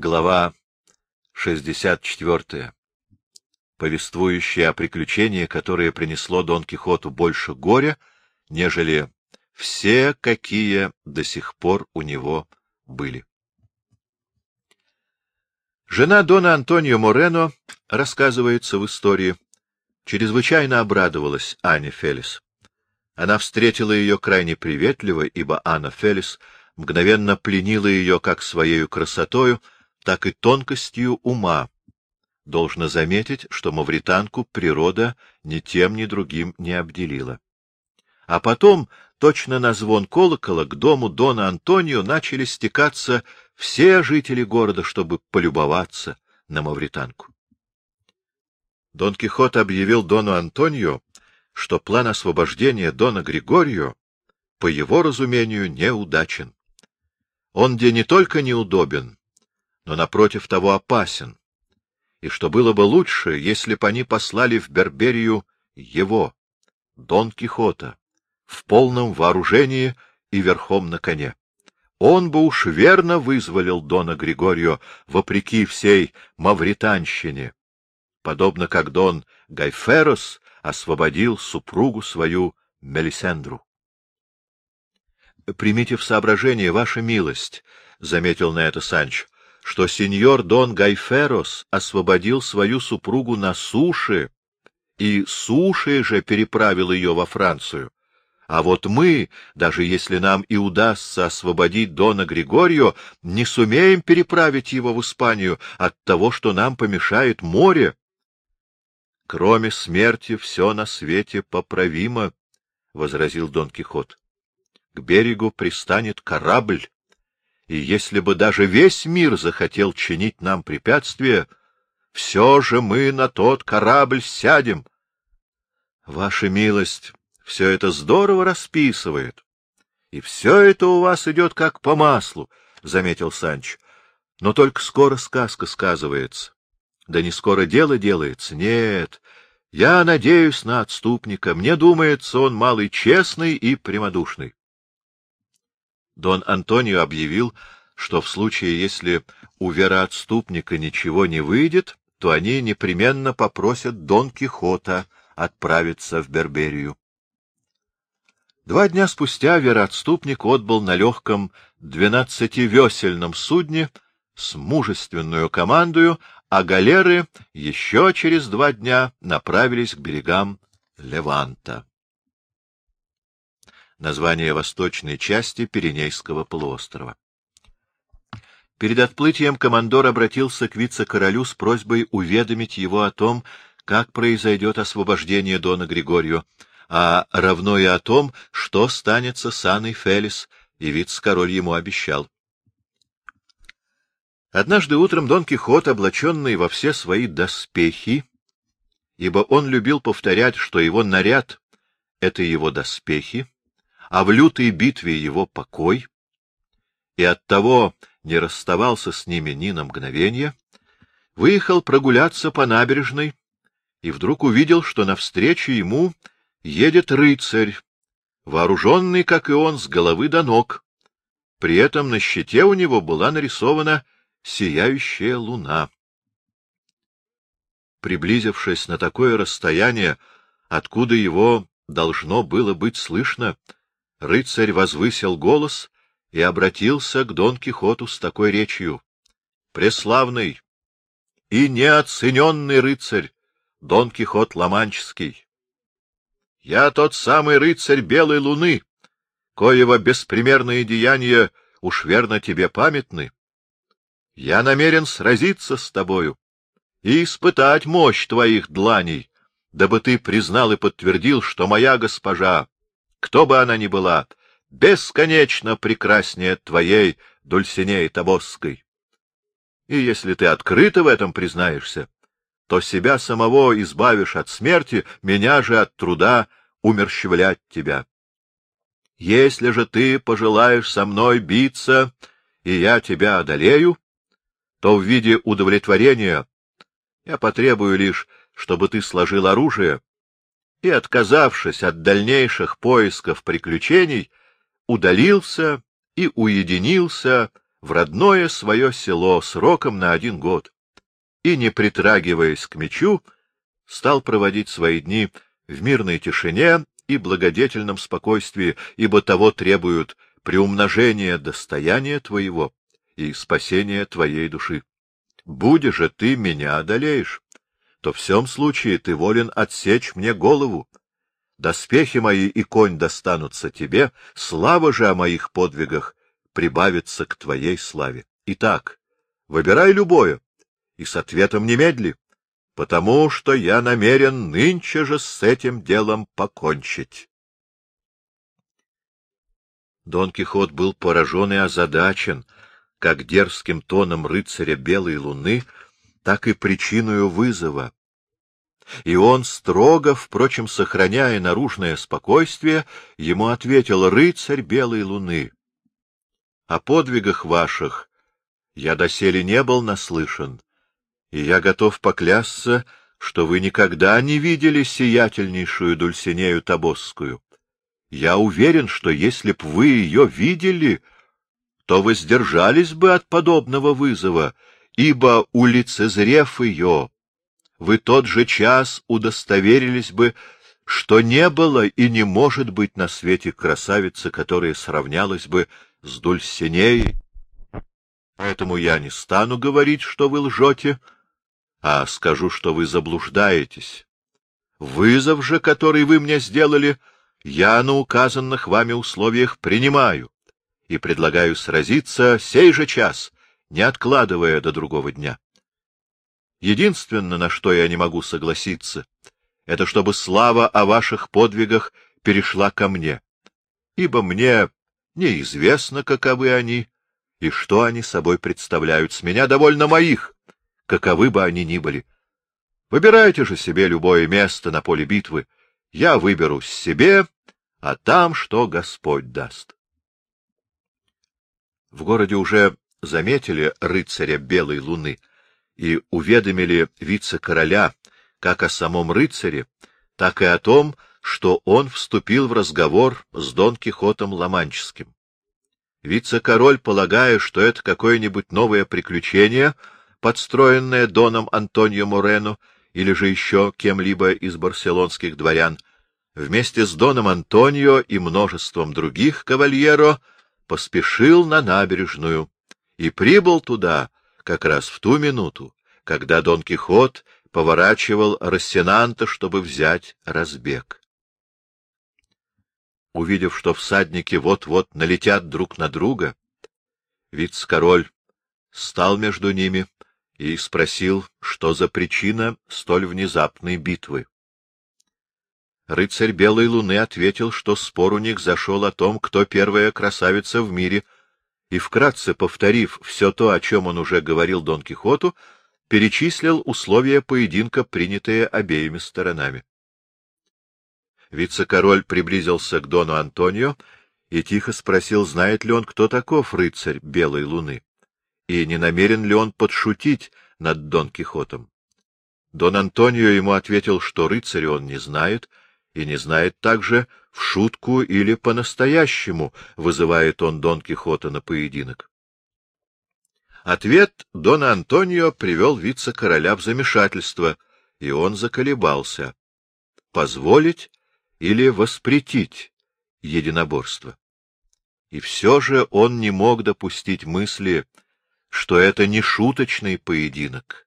Глава 64. Повествующая о приключении, которое принесло Дон Кихоту больше горя, нежели все, какие до сих пор у него были. Жена Дона Антонио Морено, рассказывается в истории, чрезвычайно обрадовалась Ане Фелис. Она встретила ее крайне приветливо, ибо Анна Фелис мгновенно пленила ее как своею красотою, так и тонкостью ума. Должно заметить, что мавританку природа ни тем, ни другим не обделила. А потом, точно на звон колокола, к дому Дона Антонио начали стекаться все жители города, чтобы полюбоваться на мавританку. Дон Кихот объявил Дону Антонио, что план освобождения Дона Григорио, по его разумению, неудачен. Он где не только неудобен, но, напротив того, опасен, и что было бы лучше, если бы они послали в Берберию его, Дон Кихота, в полном вооружении и верхом на коне. Он бы уж верно вызволил Дона Григорио, вопреки всей мавританщине, подобно как Дон Гайферос освободил супругу свою Мелисендру. — Примите в соображение, ваша милость, — заметил на это Санч, — что сеньор Дон Гайферос освободил свою супругу на суше, и сушей же переправил ее во Францию. А вот мы, даже если нам и удастся освободить Дона Григорио, не сумеем переправить его в Испанию от того, что нам помешает море. Кроме смерти все на свете поправимо, — возразил Дон Кихот. К берегу пристанет корабль, и если бы даже весь мир захотел чинить нам препятствия, все же мы на тот корабль сядем. Ваша милость все это здорово расписывает, и все это у вас идет как по маслу, — заметил Санч. Но только скоро сказка сказывается. Да не скоро дело делается. Нет, я надеюсь на отступника. Мне думается, он малый честный и прямодушный. Дон Антонио объявил, что в случае, если у вероотступника ничего не выйдет, то они непременно попросят Дон Кихота отправиться в Берберию. Два дня спустя вероотступник отбыл на легком двенадцативесельном судне с мужественную командою, а галеры еще через два дня направились к берегам Леванта название восточной части Пиренейского полуострова. Перед отплытием командор обратился к вице-королю с просьбой уведомить его о том, как произойдет освобождение Дона Григорию, а равно и о том, что станется с Анной Фелис, и вице-король ему обещал. Однажды утром Дон Кихот, облаченный во все свои доспехи, ибо он любил повторять, что его наряд — это его доспехи, а в лютой битве его покой, и оттого не расставался с ними ни на мгновение, выехал прогуляться по набережной и вдруг увидел, что навстречу ему едет рыцарь, вооруженный, как и он, с головы до ног. При этом на щите у него была нарисована сияющая луна. Приблизившись на такое расстояние, откуда его должно было быть слышно, рыцарь возвысил голос и обратился к Дон Кихоту с такой речью. — Преславный и неоцененный рыцарь Дон Кихот Ломанческий! Я тот самый рыцарь Белой Луны, коего беспримерные деяния уж верно тебе памятны. Я намерен сразиться с тобою и испытать мощь твоих дланей, дабы ты признал и подтвердил, что моя госпожа кто бы она ни была, бесконечно прекраснее твоей Дульсинеи Тобосской. И если ты открыто в этом признаешься, то себя самого избавишь от смерти, меня же от труда умерщвлять тебя. Если же ты пожелаешь со мной биться, и я тебя одолею, то в виде удовлетворения я потребую лишь, чтобы ты сложил оружие и, отказавшись от дальнейших поисков приключений, удалился и уединился в родное свое село сроком на один год и, не притрагиваясь к мечу, стал проводить свои дни в мирной тишине и благодетельном спокойствии, ибо того требуют приумножение достояния твоего и спасение твоей души. Будешь же ты меня одолеешь, то в всем случае ты волен отсечь мне голову. Доспехи мои и конь достанутся тебе, слава же о моих подвигах прибавится к твоей славе. Итак, выбирай любое, и с ответом немедли, потому что я намерен нынче же с этим делом покончить. Дон Кихот был поражен и озадачен, как дерзким тоном рыцаря Белой Луны, так и причиною вызова. И он, строго, впрочем, сохраняя наружное спокойствие, ему ответил, «Рыцарь Белой Луны, о подвигах ваших я доселе не был наслышан, и я готов поклясться, что вы никогда не видели сиятельнейшую Дульсинею Табосскую. Я уверен, что если б вы ее видели, то воздержались бы от подобного вызова, ибо, улицезрев ее, вы тот же час удостоверились бы, что не было и не может быть на свете красавицы, которая сравнялась бы с Дульсинеей. Поэтому я не стану говорить, что вы лжете, — а скажу, что вы заблуждаетесь. Вызов же, который вы мне сделали, я на указанных вами условиях принимаю и предлагаю сразиться сей же час, не откладывая до другого дня. Единственное, на что я не могу согласиться, это чтобы слава о ваших подвигах перешла ко мне, ибо мне неизвестно, каковы они и что они собой представляют. С меня довольно моих, каковы бы они ни были. Выбирайте же себе любое место на поле битвы. Я выберу себе, а там что Господь даст. В городе уже заметили рыцаря Белой Луны и уведомили вице-короля как о самом рыцаре, так и о том, что он вступил в разговор с Дон Кихотом Ломанческим. Вице-король, полагая, что это какое-нибудь новое приключение, — подстроенная Доном Антонио Морено или же еще кем-либо из барселонских дворян, вместе с Доном Антонио и множеством других кавальеро поспешил на набережную и прибыл туда как раз в ту минуту, когда Дон Кихот поворачивал Рассенанта, чтобы взять разбег. Увидев, что всадники вот-вот налетят друг на друга, вице-король стал между ними и спросил, что за причина столь внезапной битвы. Рыцарь Белой Луны ответил, что спор у них зашел о том, кто первая красавица в мире, и, вкратце повторив все то, о чем он уже говорил Дон Кихоту, перечислил условия поединка, принятые обеими сторонами. Вице-король приблизился к Дону Антонио и тихо спросил, знает ли он, кто таков рыцарь Белой Луны и не намерен ли он подшутить над Дон Кихотом. Дон Антонио ему ответил, что рыцаря он не знает, и не знает также, в шутку или по-настоящему вызывает он Дон Кихота на поединок. Ответ Дона Антонио привел вице-короля в замешательство, и он заколебался — позволить или воспретить единоборство. И все же он не мог допустить мысли, что это не шуточный поединок,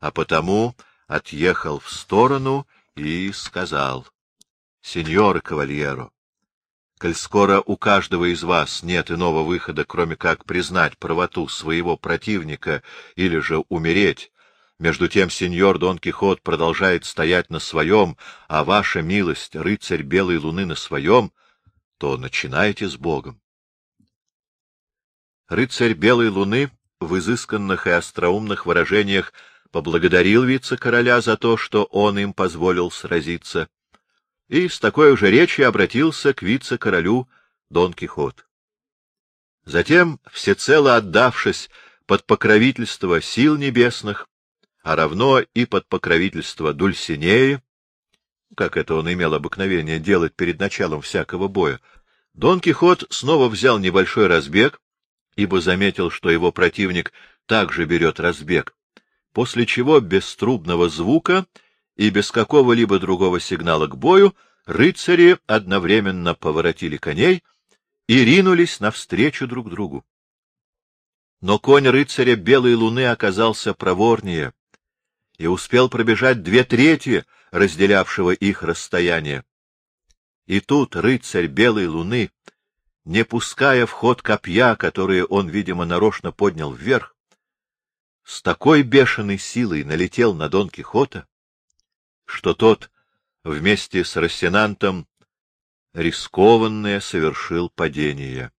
а потому отъехал в сторону и сказал, — Сеньор Кавальеро, коль скоро у каждого из вас нет иного выхода, кроме как признать правоту своего противника или же умереть, между тем сеньор Дон Кихот продолжает стоять на своем, а ваша милость, рыцарь Белой Луны, на своем, то начинайте с Богом. Рыцарь Белой Луны в изысканных и остроумных выражениях поблагодарил вице-короля за то, что он им позволил сразиться, и с такой же речью обратился к вице-королю Дон Кихот. Затем, всецело отдавшись под покровительство сил небесных, а равно и под покровительство Дульсинеи, как это он имел обыкновение делать перед началом всякого боя, Дон Кихот снова взял небольшой разбег ибо заметил, что его противник также берет разбег, после чего без трубного звука и без какого-либо другого сигнала к бою рыцари одновременно поворотили коней и ринулись навстречу друг другу. Но конь рыцаря Белой Луны оказался проворнее и успел пробежать две трети разделявшего их расстояние. И тут рыцарь Белой Луны, не пуская в ход копья, которые он, видимо, нарочно поднял вверх, с такой бешеной силой налетел на Дон Кихота, что тот вместе с Рассенантом рискованное совершил падение.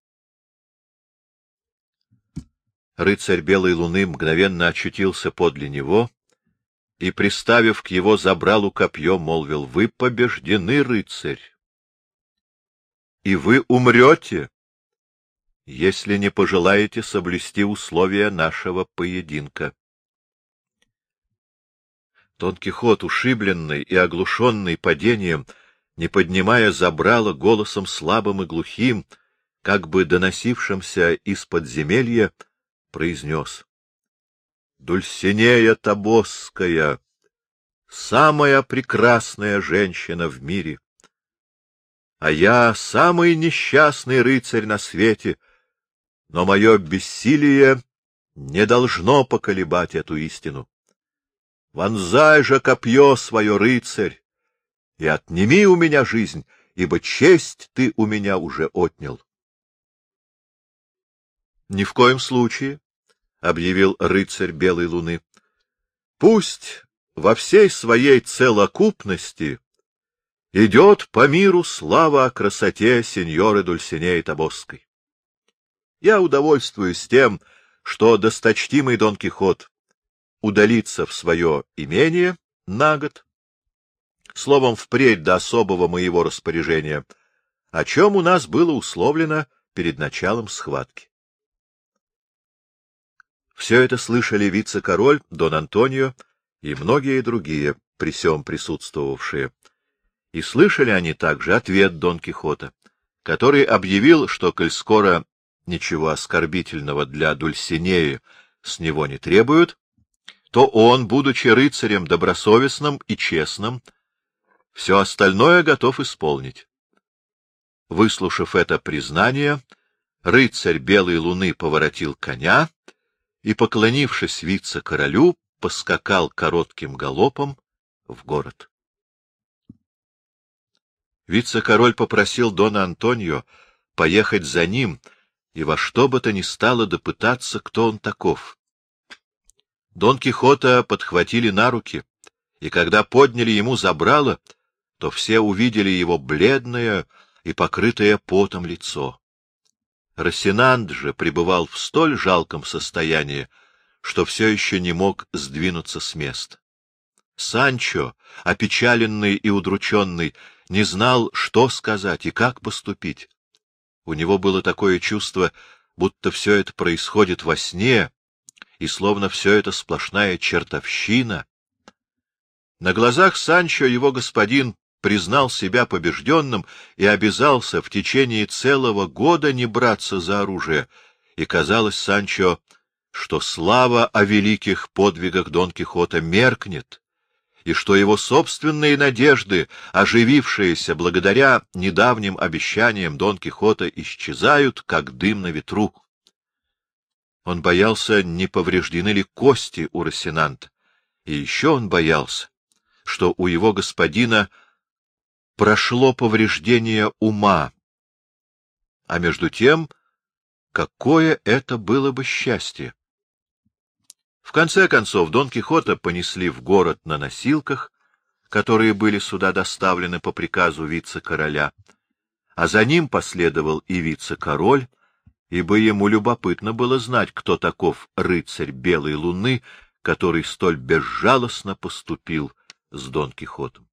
Рыцарь Белой Луны мгновенно очутился подле него и, приставив к его забралу копье, молвил, — Вы побеждены, рыцарь, и вы умрете, если не пожелаете соблюсти условия нашего поединка. Дон Кихот, ушибленный и оглушенный падением, не поднимая забрала голосом слабым и глухим, как бы доносившимся из подземелья, произнес. — Дульсинея Тобосская, самая прекрасная женщина в мире. А я самый несчастный рыцарь на свете, но мое бессилие не должно поколебать эту истину. Вонзай же копье свое, рыцарь, и отними у меня жизнь, ибо честь ты у меня уже отнял. — Ни в коем случае, — объявил рыцарь Белой Луны. — Пусть во всей своей целокупности идет по миру слава о красоте сеньоры Дульсинеи Тобосской. Я удовольствуюсь тем, что досточтимый Дон Кихот удалится в свое имение на год, словом, впредь до особого моего распоряжения, о чем у нас было условлено перед началом схватки. Все это слышали вице-король Дон Антонио и многие другие, при всем присутствовавшие. И слышали они также ответ Дон Кихота, который объявил, что, коль скоро ничего оскорбительного для Дульсинеи с него не требуют, то он, будучи рыцарем добросовестным и честным, все остальное готов исполнить. Выслушав это признание, рыцарь Белой Луны поворотил коня и, поклонившись вице-королю, поскакал коротким галопом в город. Вице-король попросил Дона Антонио поехать за ним и во что бы то ни стало допытаться, кто он таков. Дон Кихота подхватили на руки, и когда подняли ему забрало, то все увидели его бледное и покрытое потом лицо. Рассенант же пребывал в столь жалком состоянии, что все еще не мог сдвинуться с места. Санчо, опечаленный и удрученный, не знал, что сказать и как поступить. У него было такое чувство, будто все это происходит во сне, и словно все это сплошная чертовщина. На глазах Санчо его господин признал себя побежденным и обязался в течение целого года не браться за оружие, и казалось Санчо, что слава о великих подвигах Дон Кихота меркнет, и что его собственные надежды, оживившиеся благодаря недавним обещаниям Дон Кихота, исчезают, как дым на ветру. Он боялся, не повреждены ли кости у Росинанта, и еще он боялся, что у его господина — прошло повреждение ума. А между тем, какое это было бы счастье! В конце концов, Дон Кихота понесли в город на носилках, которые были сюда доставлены по приказу вице-короля, а за ним последовал и вице-король, ибо ему любопытно было знать, кто таков рыцарь Белой Луны, который столь безжалостно поступил с Дон Кихотом.